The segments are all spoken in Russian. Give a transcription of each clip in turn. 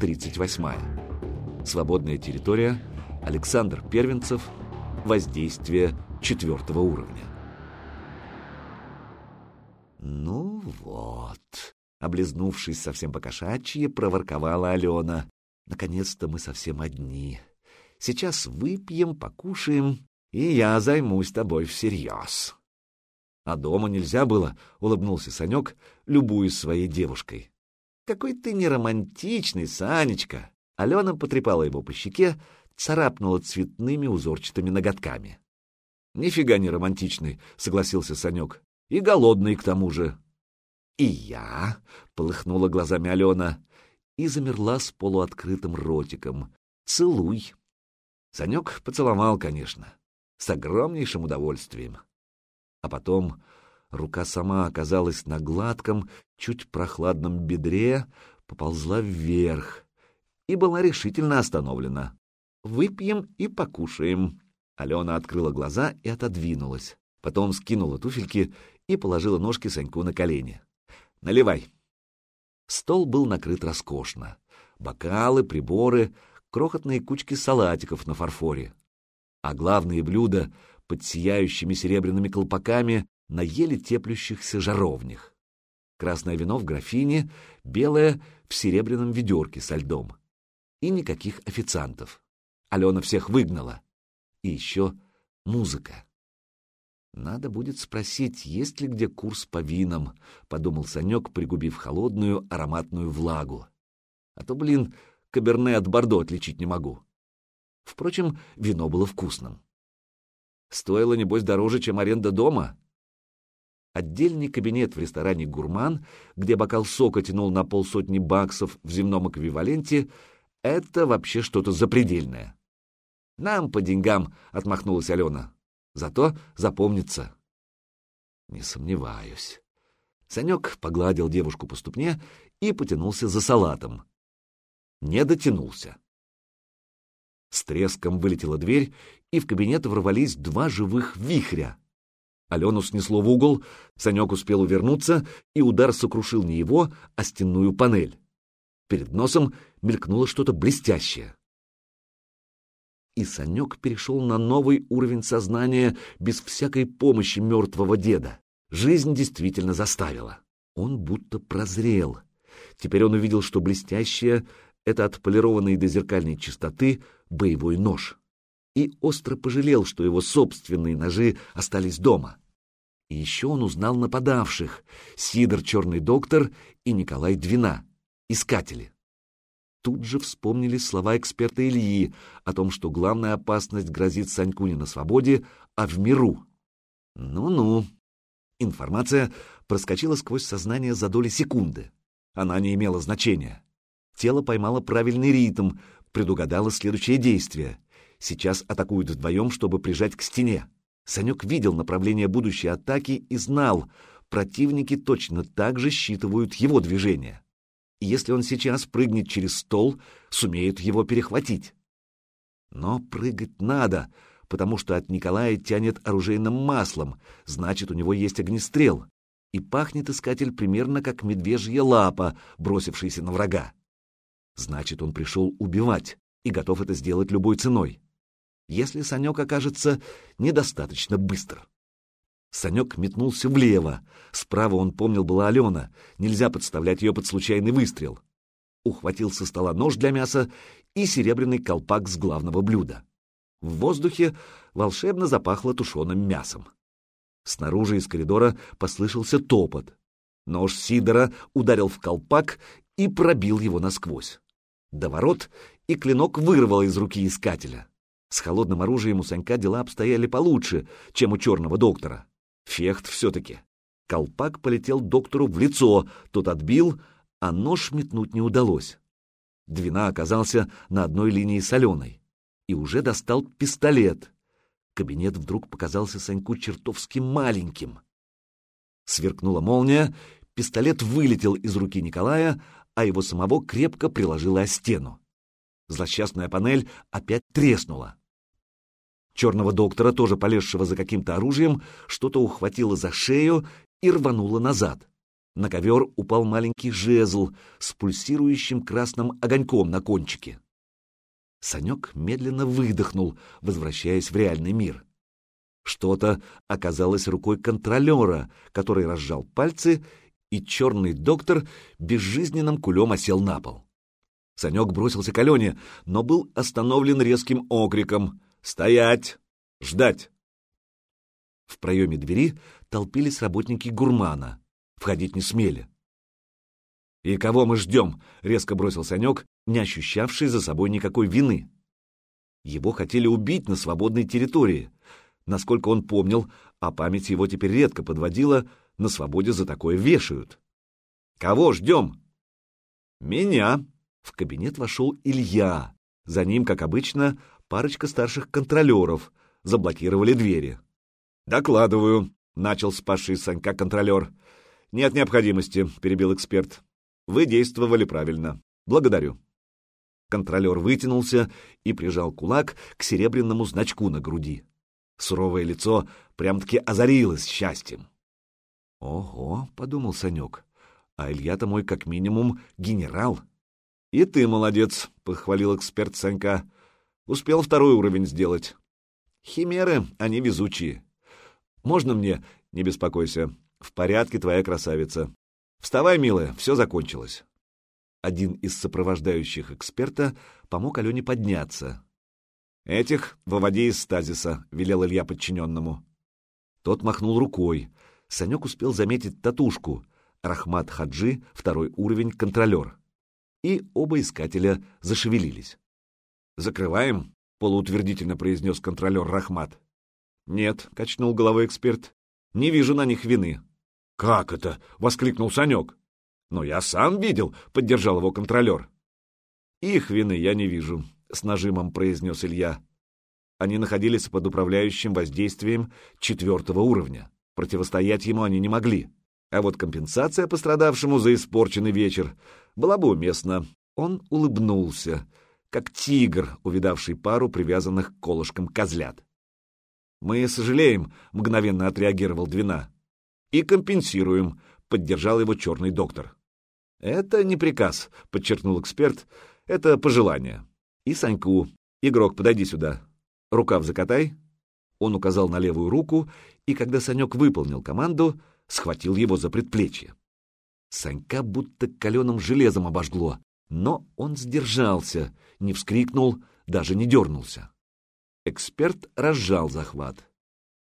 38. Свободная территория, Александр Первенцев, воздействие четвертого уровня. «Ну вот», — облизнувшись совсем покошачьи, проворковала Алена. «Наконец-то мы совсем одни. Сейчас выпьем, покушаем, и я займусь тобой всерьез». «А дома нельзя было», — улыбнулся Санек, любуясь своей девушкой. «Какой ты неромантичный, Санечка!» Алена потрепала его по щеке, царапнула цветными узорчатыми ноготками. «Нифига не романтичный», — согласился Санек. «И голодный, к тому же». «И я», — полыхнула глазами Алена, и замерла с полуоткрытым ротиком. «Целуй». Санек поцеловал, конечно, с огромнейшим удовольствием. А потом рука сама оказалась на гладком, чуть прохладном бедре, поползла вверх и была решительно остановлена. «Выпьем и покушаем». Алена открыла глаза и отодвинулась. Потом скинула туфельки и положила ножки Саньку на колени. «Наливай». Стол был накрыт роскошно. Бокалы, приборы, крохотные кучки салатиков на фарфоре. А главные блюда под сияющими серебряными колпаками на еле теплющихся жаровнях. Красное вино в графине, белое в серебряном ведерке со льдом. И никаких официантов. Алена всех выгнала. И еще музыка. Надо будет спросить, есть ли где курс по винам, подумал Санек, пригубив холодную ароматную влагу. А то, блин, каберне от бордо отличить не могу. Впрочем, вино было вкусным. Стоило, небось, дороже, чем аренда дома. Отдельный кабинет в ресторане «Гурман», где бокал сока тянул на полсотни баксов в земном эквиваленте, это вообще что-то запредельное. «Нам по деньгам», — отмахнулась Алена. «Зато запомнится». «Не сомневаюсь». Санек погладил девушку по ступне и потянулся за салатом. Не дотянулся. С треском вылетела дверь, и в кабинет ворвались два живых вихря. Алену снесло в угол, Санек успел увернуться, и удар сокрушил не его, а стенную панель. Перед носом мелькнуло что-то блестящее. И Санек перешел на новый уровень сознания без всякой помощи мертвого деда. Жизнь действительно заставила. Он будто прозрел. Теперь он увидел, что блестящее — это отполированный до зеркальной чистоты боевой нож. И остро пожалел, что его собственные ножи остались дома. И еще он узнал нападавших — Сидор Черный Доктор и Николай Двина, искатели. Тут же вспомнили слова эксперта Ильи о том, что главная опасность грозит Саньку не на свободе, а в миру. Ну-ну. Информация проскочила сквозь сознание за доли секунды. Она не имела значения. Тело поймало правильный ритм, предугадало следующее действие. Сейчас атакуют вдвоем, чтобы прижать к стене. Санек видел направление будущей атаки и знал, противники точно так же считывают его движение. И если он сейчас прыгнет через стол, сумеют его перехватить. Но прыгать надо, потому что от Николая тянет оружейным маслом, значит, у него есть огнестрел, и пахнет искатель примерно как медвежья лапа, бросившаяся на врага. Значит, он пришел убивать и готов это сделать любой ценой если Санек окажется недостаточно быстр. Санек метнулся влево. Справа он помнил была Алена. Нельзя подставлять ее под случайный выстрел. Ухватил со стола нож для мяса и серебряный колпак с главного блюда. В воздухе волшебно запахло тушеным мясом. Снаружи из коридора послышался топот. Нож Сидора ударил в колпак и пробил его насквозь. До ворот, и клинок вырвал из руки искателя. С холодным оружием у Санька дела обстояли получше, чем у черного доктора. Фехт все-таки. Колпак полетел доктору в лицо, тот отбил, а нож метнуть не удалось. Двина оказался на одной линии с Аленой и уже достал пистолет. Кабинет вдруг показался Саньку чертовски маленьким. Сверкнула молния, пистолет вылетел из руки Николая, а его самого крепко приложило о стену. Злосчастная панель опять треснула. Черного доктора, тоже полезшего за каким-то оружием, что-то ухватило за шею и рвануло назад. На ковер упал маленький жезл с пульсирующим красным огоньком на кончике. Санек медленно выдохнул, возвращаясь в реальный мир. Что-то оказалось рукой контролера, который разжал пальцы, и черный доктор безжизненным кулем осел на пол. Санек бросился к Алене, но был остановлен резким окриком «Стоять! Ждать!». В проеме двери толпились работники гурмана. Входить не смели. «И кого мы ждем?» — резко бросил Санек, не ощущавший за собой никакой вины. Его хотели убить на свободной территории. Насколько он помнил, а память его теперь редко подводила, на свободе за такое вешают. «Кого ждем?» «Меня!» В кабинет вошел Илья. За ним, как обычно, парочка старших контролеров. Заблокировали двери. «Докладываю», — начал спасший Санька контролер. «Нет необходимости», — перебил эксперт. «Вы действовали правильно. Благодарю». Контролер вытянулся и прижал кулак к серебряному значку на груди. Суровое лицо прям-таки озарилось счастьем. «Ого», — подумал Санек, — «а Илья-то мой как минимум генерал». «И ты молодец», — похвалил эксперт Санька. «Успел второй уровень сделать». «Химеры, они везучие». «Можно мне?» «Не беспокойся. В порядке, твоя красавица. Вставай, милая, все закончилось». Один из сопровождающих эксперта помог Алене подняться. «Этих выводи из стазиса», — велел Илья подчиненному. Тот махнул рукой. Санек успел заметить татушку. Рахмат Хаджи, второй уровень, контролер. И оба искателя зашевелились. «Закрываем?» — полуутвердительно произнес контролер Рахмат. «Нет», — качнул головой эксперт, — «не вижу на них вины». «Как это?» — воскликнул Санек. «Но я сам видел», — поддержал его контролер. «Их вины я не вижу», — с нажимом произнес Илья. Они находились под управляющим воздействием четвертого уровня. Противостоять ему они не могли. А вот компенсация пострадавшему за испорченный вечер была бы уместна. Он улыбнулся, как тигр, увидавший пару привязанных к колышкам козлят. «Мы сожалеем», — мгновенно отреагировал Двина. «И компенсируем», — поддержал его черный доктор. «Это не приказ», — подчеркнул эксперт. «Это пожелание. И Саньку. Игрок, подойди сюда. Рукав закатай». Он указал на левую руку, и когда Санек выполнил команду, схватил его за предплечье. Санька будто каленым железом обожгло, но он сдержался, не вскрикнул, даже не дернулся. Эксперт разжал захват.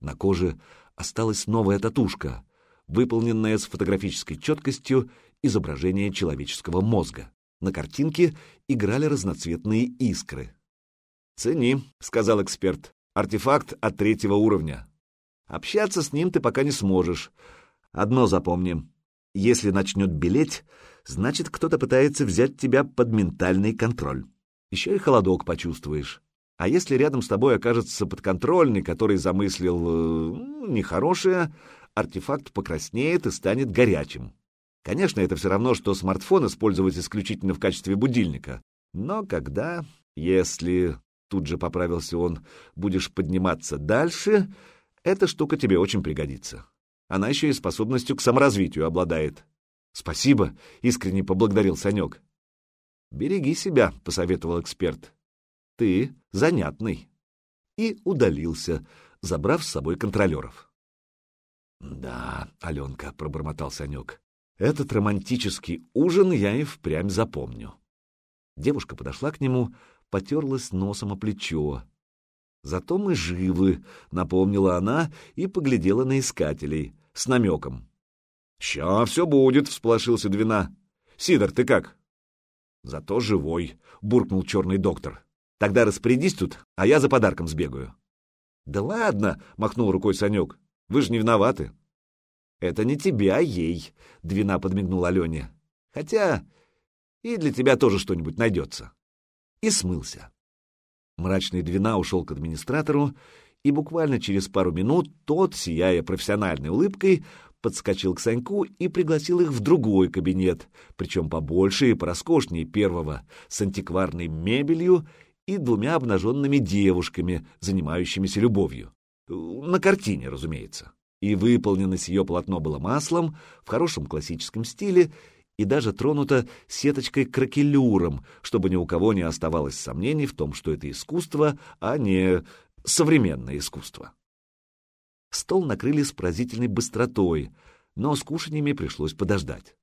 На коже осталась новая татушка, выполненная с фотографической четкостью изображение человеческого мозга. На картинке играли разноцветные искры. «Цени», — сказал эксперт, — «артефакт от третьего уровня. Общаться с ним ты пока не сможешь. Одно запомни. Если начнет белеть, значит, кто-то пытается взять тебя под ментальный контроль. Еще и холодок почувствуешь. А если рядом с тобой окажется подконтрольный, который замыслил э, нехорошее, артефакт покраснеет и станет горячим. Конечно, это все равно, что смартфон использовать исключительно в качестве будильника. Но когда, если, тут же поправился он, будешь подниматься дальше, эта штука тебе очень пригодится. Она еще и способностью к саморазвитию обладает. Спасибо, искренне поблагодарил Санек. Береги себя, посоветовал эксперт. Ты занятный. И удалился, забрав с собой контролеров. Да, Аленка, пробормотал Санек, этот романтический ужин я и впрямь запомню. Девушка подошла к нему, потерлась носом о плечо. «Зато мы живы», — напомнила она и поглядела на искателей с намеком. «Ща все будет», — всполошился Двина. «Сидор, ты как?» «Зато живой», — буркнул черный доктор. «Тогда распорядись тут, а я за подарком сбегаю». «Да ладно», — махнул рукой Санек, — «вы же не виноваты». «Это не тебя, а ей», — Двина подмигнул Алене. «Хотя и для тебя тоже что-нибудь найдется». И смылся. Мрачный Двина ушел к администратору, и буквально через пару минут тот, сияя профессиональной улыбкой, подскочил к Саньку и пригласил их в другой кабинет, причем побольше и пороскошнее первого, с антикварной мебелью и двумя обнаженными девушками, занимающимися любовью. На картине, разумеется. и выполнено сие полотно было маслом в хорошем классическом стиле и даже тронуто сеточкой-кракелюром, чтобы ни у кого не оставалось сомнений в том, что это искусство, а не современное искусство. Стол накрыли с поразительной быстротой, но с кушаньями пришлось подождать.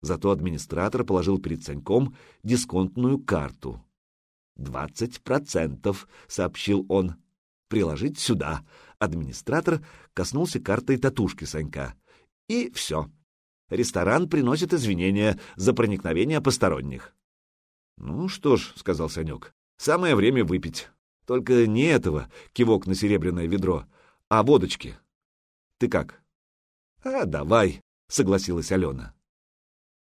Зато администратор положил перед Саньком дисконтную карту. «Двадцать процентов», — сообщил он. «Приложить сюда». Администратор коснулся картой татушки Санька. И все. Ресторан приносит извинения за проникновение посторонних. «Ну что ж», — сказал Санек, — «самое время выпить. Только не этого, кивок на серебряное ведро, а водочки. Ты как?» «А, давай», — согласилась Алена.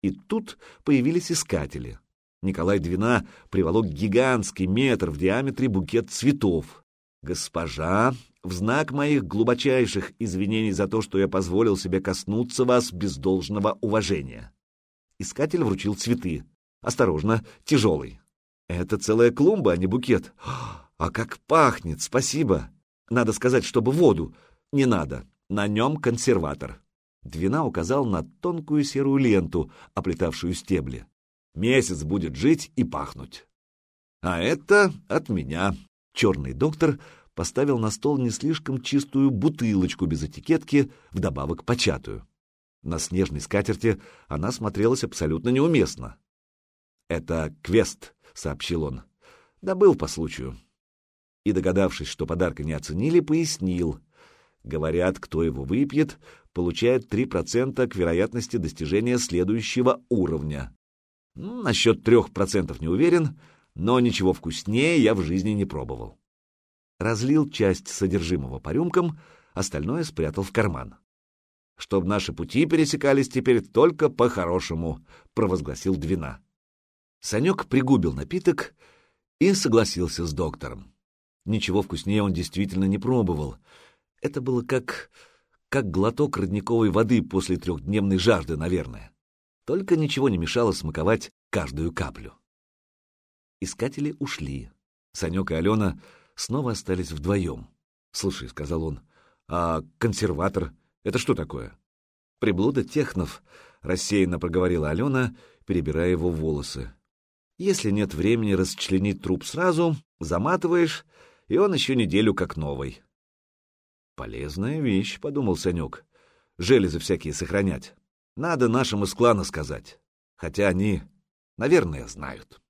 И тут появились искатели. Николай Двина приволок гигантский метр в диаметре букет цветов. «Госпожа, в знак моих глубочайших извинений за то, что я позволил себе коснуться вас без должного уважения». Искатель вручил цветы. Осторожно, тяжелый. «Это целая клумба, а не букет. А как пахнет, спасибо. Надо сказать, чтобы воду. Не надо. На нем консерватор». Двина указал на тонкую серую ленту, оплетавшую стебли. «Месяц будет жить и пахнуть». «А это от меня». Черный доктор поставил на стол не слишком чистую бутылочку без этикетки, вдобавок початую. На снежной скатерти она смотрелась абсолютно неуместно. «Это квест», — сообщил он. «Добыл по случаю». И, догадавшись, что подарка не оценили, пояснил. Говорят, кто его выпьет, получает 3% к вероятности достижения следующего уровня. Насчет 3% не уверен, но ничего вкуснее я в жизни не пробовал. Разлил часть содержимого по рюмкам, остальное спрятал в карман. «Чтоб наши пути пересекались теперь только по-хорошему», — провозгласил Двина. Санек пригубил напиток и согласился с доктором. Ничего вкуснее он действительно не пробовал. Это было как... как глоток родниковой воды после трехдневной жажды, наверное. Только ничего не мешало смаковать каждую каплю. Искатели ушли. Санек и Алена снова остались вдвоем. «Слушай», — сказал он, — «а консерватор — это что такое?» «Приблуда технов», — рассеянно проговорила Алена, перебирая его волосы. «Если нет времени расчленить труп сразу, заматываешь, и он еще неделю как новый». «Полезная вещь», — подумал Санек. «Железы всякие сохранять. Надо нашим из клана сказать. Хотя они, наверное, знают».